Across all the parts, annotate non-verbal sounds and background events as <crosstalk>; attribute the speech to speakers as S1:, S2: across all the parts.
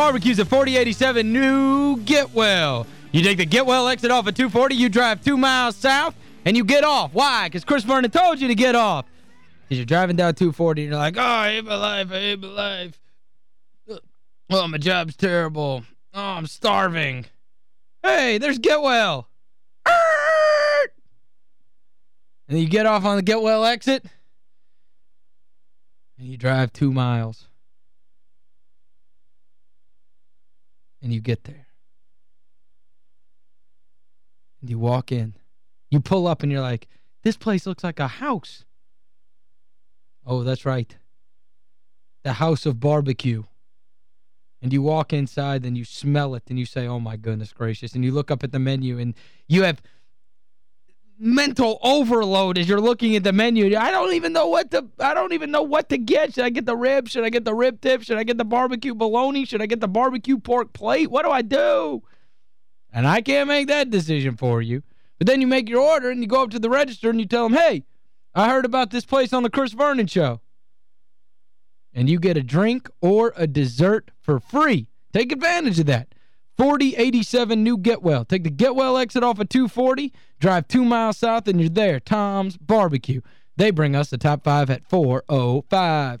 S1: Barbecues at 4087 New Getwell. You take the Getwell exit off at 240, you drive two miles south, and you get off. Why? Because Chris Vernon told you to get off. Because you're driving down 240 and you're like, oh, I hate my life, I hate my life. Oh, my job's terrible. Oh, I'm starving. Hey, there's Getwell. And you get off on the Getwell exit, and you drive two miles. And you get there. And you walk in. You pull up and you're like, this place looks like a house. Oh, that's right. The House of Barbecue. And you walk inside and you smell it and you say, oh my goodness gracious. And you look up at the menu and you have mental overload as you're looking at the menu. I don't even know what to I don't even know what to get. Should I get the rib? Should I get the rib tip? Should I get the barbecue bologna? Should I get the barbecue pork plate? What do I do? And I can't make that decision for you. But then you make your order and you go up to the register and you tell them, hey, I heard about this place on the Chris Vernon show. And you get a drink or a dessert for free. Take advantage of that. 4087 New Getwell. Take the Getwell exit off of 240, drive two miles south, and you're there. Tom's Barbecue. They bring us the top five at 405.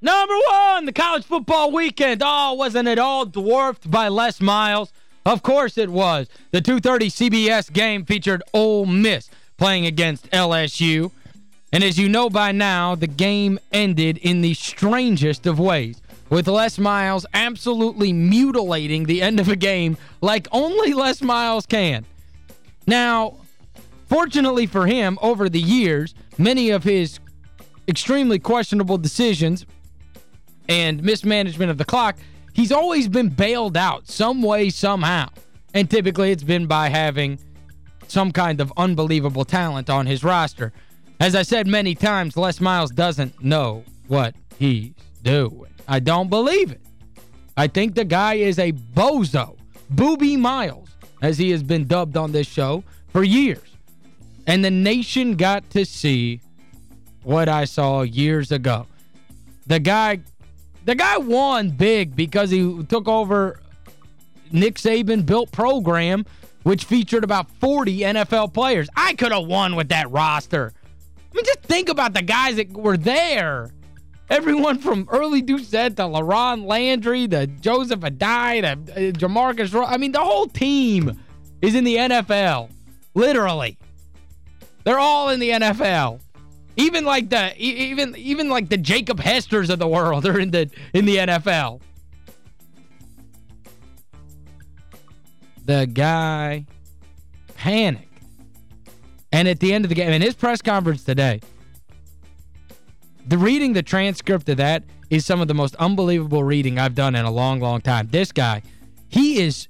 S1: Number one, the college football weekend. Oh, wasn't it all dwarfed by Les Miles? Of course it was. The 2.30 CBS game featured Ole Miss playing against LSU. And as you know by now, the game ended in the strangest of ways, with Les Miles absolutely mutilating the end of a game like only Les Miles can. Now, fortunately for him, over the years, many of his extremely questionable decisions and mismanagement of the clock, he's always been bailed out some way, somehow. And typically it's been by having some kind of unbelievable talent on his roster. As I said many times, Les Miles doesn't know what he's doing. I don't believe it. I think the guy is a bozo, Booby Miles, as he has been dubbed on this show for years. And the nation got to see what I saw years ago. The guy the guy won big because he took over Nick Saban built program, which featured about 40 NFL players. I could have won with that roster. I mean, just think about the guys that were there. Everyone from Early Doucet to LaRon Landry to Joseph Addai to uh, Jamarcus Roy. I mean, the whole team is in the NFL. Literally. They're all in the NFL. Even like the even even like the Jacob Hesters of the world are in the in the NFL. The guy panicked. And at the end of the game, in his press conference today, the reading the transcript of that is some of the most unbelievable reading I've done in a long, long time. This guy, he is,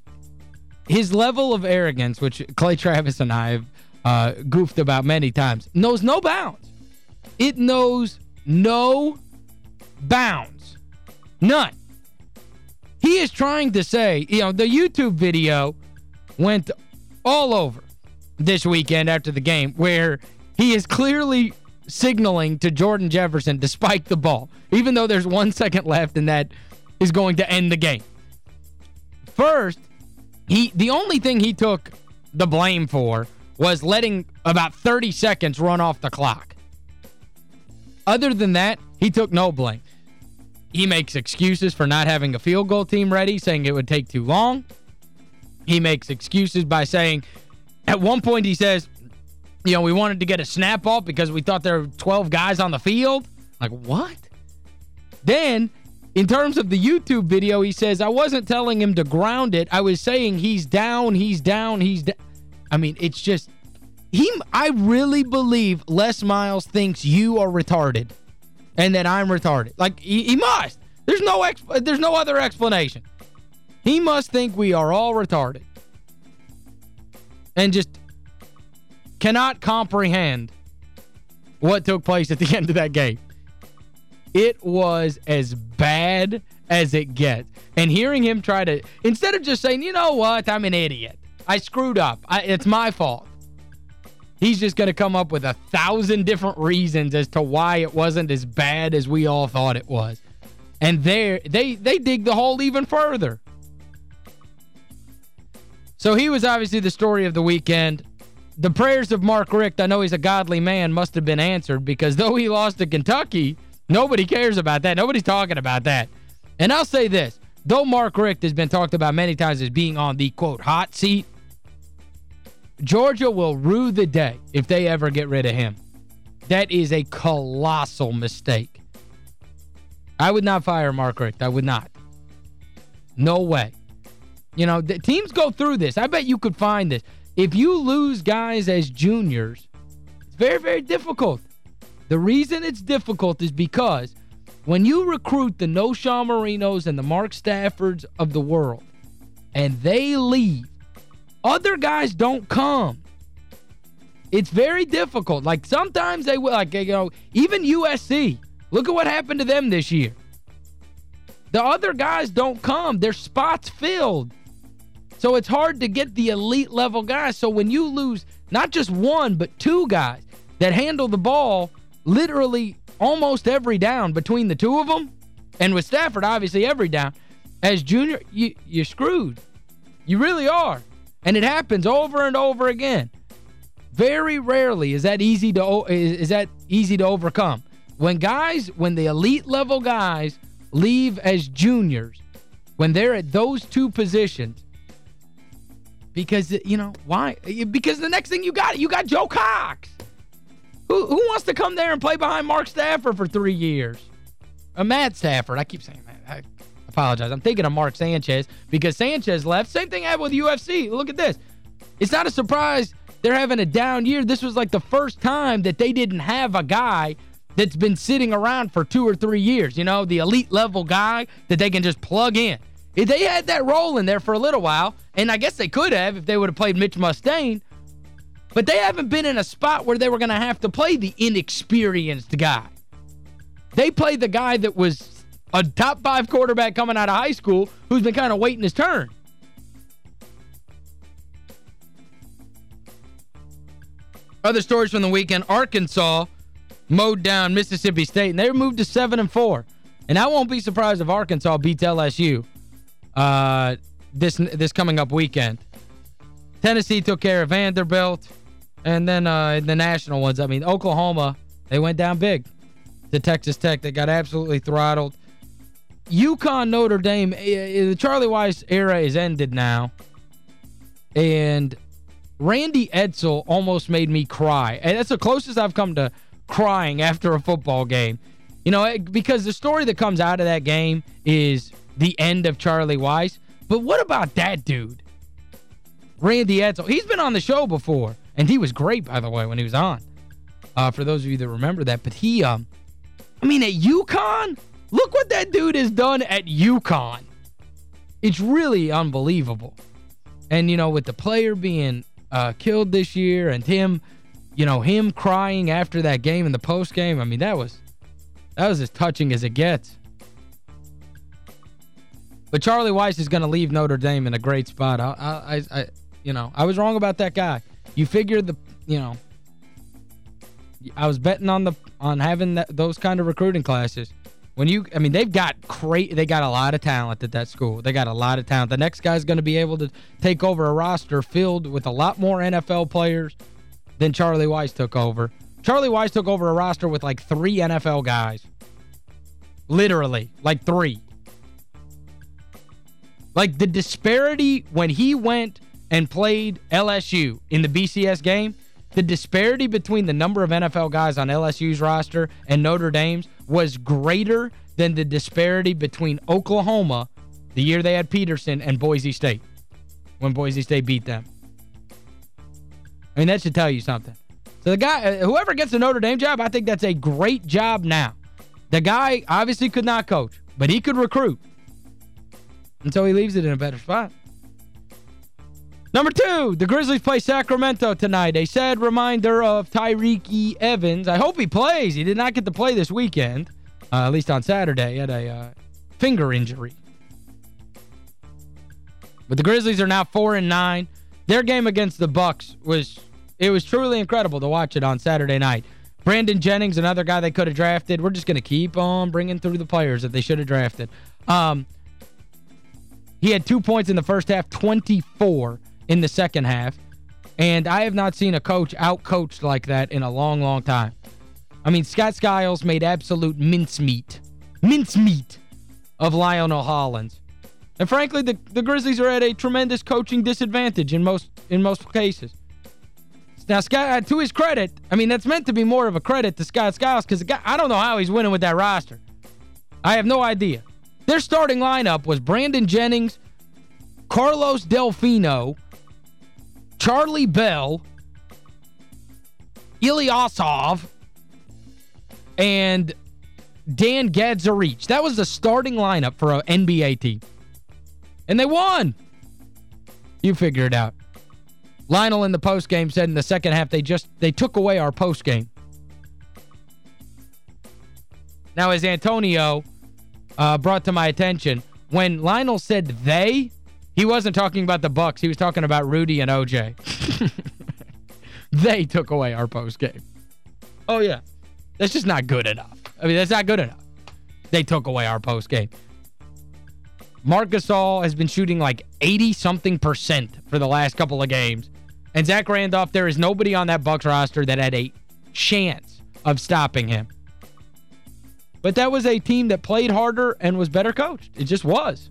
S1: his level of arrogance, which Clay Travis and I have uh, goofed about many times, knows no bounds. It knows no bounds. None. He is trying to say, you know, the YouTube video went all over this weekend after the game where he is clearly signaling to Jordan Jefferson to spike the ball, even though there's one second left and that is going to end the game. First, he the only thing he took the blame for was letting about 30 seconds run off the clock. Other than that, he took no blame. He makes excuses for not having a field goal team ready, saying it would take too long. He makes excuses by saying, at one point he says, you know, we wanted to get a snap off because we thought there were 12 guys on the field. Like, what? Then, in terms of the YouTube video, he says, I wasn't telling him to ground it. I was saying he's down, he's down, he's down. I mean, it's just he I really believe Les Miles thinks you are retarded and that I'm retarded. Like he, he must. There's no ex there's no other explanation. He must think we are all retarded. and just cannot comprehend what took place at the <laughs> end of that game. It was as bad as it gets. And hearing him try to, instead of just saying, you know what, I'm an idiot. I screwed up. I, it's my fault. He's just going to come up with a thousand different reasons as to why it wasn't as bad as we all thought it was. And they they they dig the hole even further. So he was obviously the story of the weekend. The prayers of Mark Richt, I know he's a godly man, must have been answered because though he lost to Kentucky, nobody cares about that. Nobody's talking about that. And I'll say this, though Mark Richt has been talked about many times as being on the, quote, hot seat, Georgia will rue the day if they ever get rid of him. That is a colossal mistake. I would not fire Mark Richt. I would not. No way. You know, the teams go through this. I bet you could find this. If you lose guys as juniors, it's very, very difficult. The reason it's difficult is because when you recruit the Knowshon Morenos and the Mark Staffords of the world, and they leave, other guys don't come. It's very difficult. Like, sometimes they will, like, you know, even USC, look at what happened to them this year. The other guys don't come. Their spots filled. So it's hard to get the elite level guys. So when you lose not just one, but two guys that handle the ball literally almost every down between the two of them, and with Stafford, obviously, every down, as junior, you, you're screwed. You really are. And it happens over and over again. Very rarely is that easy to is, that easy to overcome. When guys, when the elite level guys leave as juniors, when they're at those two positions, because, you know, why? Because the next thing you got, you got Joe Cox. Who, who wants to come there and play behind Mark Stafford for three years? A uh, Matt Stafford. I keep saying that. I apologize. I'm thinking of Mark Sanchez because Sanchez left. Same thing happened with USC. Look at this. It's not a surprise they're having a down year. This was like the first time that they didn't have a guy that's been sitting around for two or three years. You know, the elite level guy that they can just plug in. If they had that role in there for a little while, and I guess they could have if they would have played Mitch Mustain, but they haven't been in a spot where they were going to have to play the inexperienced guy. They played the guy that was a top five quarterback coming out of high school who's been kind of waiting his turn. Other stories from the weekend, Arkansas mowed down Mississippi State, and they moved to 7 and 4. And I won't be surprised if Arkansas beats LSU uh, this this coming up weekend. Tennessee took care of Vanderbilt. And then uh, the national ones, I mean, Oklahoma, they went down big to Texas Tech. They got absolutely throttled. UConn, Notre Dame, eh, eh, the Charlie Weis era is ended now. And Randy Edsall almost made me cry. And that's the closest I've come to crying after a football game. You know, eh, because the story that comes out of that game is the end of Charlie Weis. But what about that dude? Randy Edsall. He's been on the show before. And he was great, by the way, when he was on. Uh, for those of you that remember that. But he, um, I mean, at UConn? Look what that dude has done at UConn. It's really unbelievable. And, you know, with the player being uh, killed this year and him, you know, him crying after that game in the post game, I mean, that was that was as touching as it gets. But Charlie Weis is going to leave Notre Dame in a great spot. I, I, I, you know, I was wrong about that guy. You figured the, you know, I was betting on the on having that, those kind of recruiting classes. When you, I mean, they've got great, they got a lot of talent at that school. They got a lot of talent. The next guy's going to be able to take over a roster filled with a lot more NFL players than Charlie Weis took over. Charlie Weis took over a roster with like three NFL guys. Literally, like three. Like the disparity when he went and played LSU in the BCS game, the disparity between the number of NFL guys on LSU's roster and Notre Dame's was greater than the disparity between Oklahoma, the year they had Peterson, and Boise State, when Boise State beat them. I mean, that should tell you something. So the guy, uh, whoever gets the Notre Dame job, I think that's a great job now. The guy obviously could not coach, but he could recruit. And so he leaves it in a better spot. Number two, the Grizzlies play Sacramento tonight. A sad reminder of Tyreke E. Evans. I hope he plays. He did not get to play this weekend, uh, at least on Saturday. He had a uh, finger injury. But the Grizzlies are now 4 and nine. Their game against the Bucks was it was truly incredible to watch it on Saturday night. Brandon Jennings, another guy they could have drafted. We're just going to keep on bringing through the players that they should have drafted. Um, he had two points in the first half, 24 in the second half. And I have not seen a coach out-coached like that in a long, long time. I mean, Scott Skiles made absolute mincemeat, mincemeat of Lionel Hollins. And frankly, the, the Grizzlies are at a tremendous coaching disadvantage in most in most cases. Now, Scott, uh, to his credit, I mean, that's meant to be more of a credit to Scott Skiles because I don't know how he's winning with that roster. I have no idea. Their starting lineup was Brandon Jennings, Carlos Delfino, Charlie Bell, Ilyasov, and Dan Gadzuric. That was the starting lineup for an NBA team. And they won. You figure it out. Lionel in the postgame said in the second half they just they took away our postgame. Now, as Antonio uh, brought to my attention, when Lionel said they, he wasn't talking about the Bucks. He was talking about Rudy and OJ. <laughs> they took away our post game. Oh, yeah. That's just not good enough. I mean, that's not good enough. They took away our post game. Marc Gasol has been shooting like 80-something percent for the last couple of games. And Zach Randolph, there is nobody on that Bucks roster that had a chance of stopping him. But that was a team that played harder and was better coached. It just was.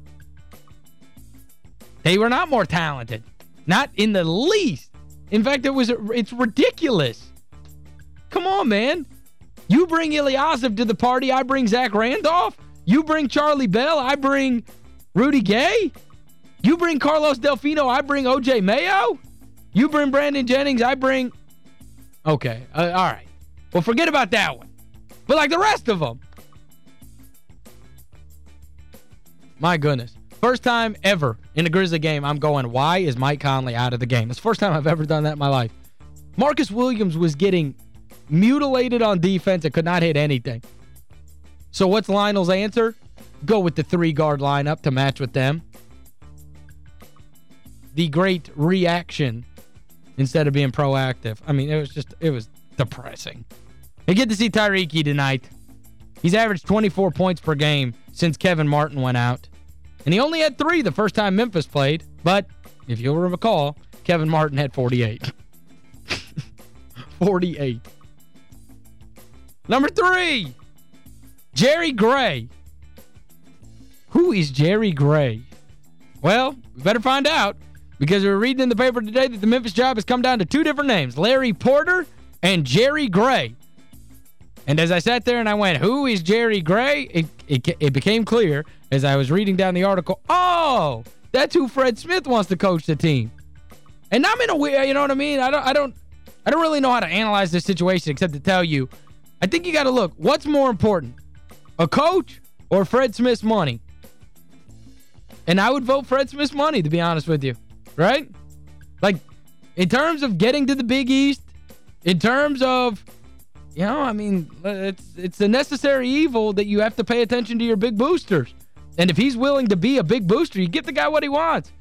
S1: They were not more talented. Not in the least. In fact, it was it's ridiculous. Come on, man. You bring Ilyasov to the party, I bring Zach Randolph. You bring Charlie Bell, I bring Rudy Gay. You bring Carlos Delfino, I bring O.J. Mayo. You bring Brandon Jennings, I bring... Okay, uh, all right. Well, forget about that one. But like the rest of them. My goodness. First time ever in a Grizzly game, I'm going, why is Mike Conley out of the game? It's the first time I've ever done that in my life. Marcus Williams was getting mutilated on defense and could not hit anything. So what's Lionel's answer? Go with the three-guard lineup to match with them. The great reaction instead of being proactive. I mean, it was just, it was depressing. I get to see Tyreke tonight. He's averaged 24 points per game since Kevin Martin went out. And he only had three the first time Memphis played. But, if you'll recall, Kevin Martin had 48. <laughs> 48. Number three, Jerry Gray. Who is Jerry Gray? Well, we better find out because we are reading in the paper today that the Memphis job has come down to two different names, Larry Porter and Jerry Gray. And as I sat there and I went, who is Jerry Gray? It, it, it became clear as I was reading down the article, oh, that's who Fred Smith wants to coach the team. And I'm in a weird, you know what I mean? I don't I don't I don't really know how to analyze this situation except to tell you I think you got to look, what's more important? A coach or Fred Smith's money? And I would vote Fred Smith's money, to be honest with you. Right? Like, in terms of getting to the Big East, in terms of, you know, I mean, it's it's a necessary evil that you have to pay attention to your big boosters. And if he's willing to be a big booster, you get the guy what he wants.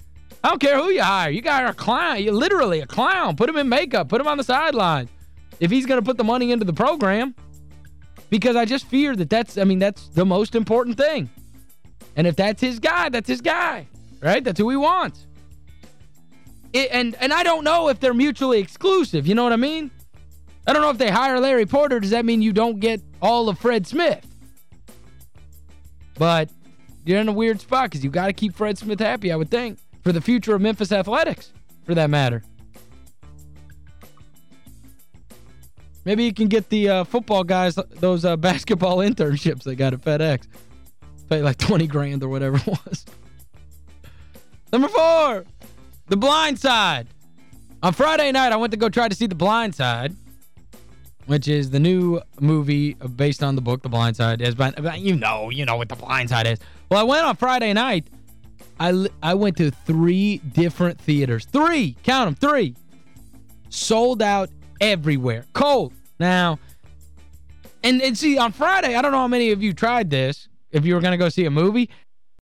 S1: I don't care who you hire. You got a clown. You're literally a clown. Put him in makeup. Put him on the sidelines. If he's going to put the money into the program. Because I just fear that that's, I mean, that's the most important thing. And if that's his guy, that's his guy. Right? That's who he wants. It, and and I don't know if they're mutually exclusive. You know what I mean? I don't know if they hire Larry Porter. Does that mean you don't get all of Fred Smith? But you're in a weird spot because you got to keep Fred Smith happy, I would think, for the future of Memphis Athletics, for that matter. Maybe you can get the uh, football guys those uh, <laughs> basketball internships they got at FedEx. Pay like 20 grand or whatever <laughs> it was. Number four, The Blind Side. On Friday night, I went to go try to see The Blind Side, which is the new movie based on the book The Blind Side. You know, you know what The Blind Side is. Well, I went on Friday night, I, I went to three different theaters. Three! Count them, three. Sold out everywhere. Cold. Now, and, and see, on Friday, I don't know how many of you tried this, if you were going to go see a movie.